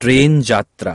train Yatra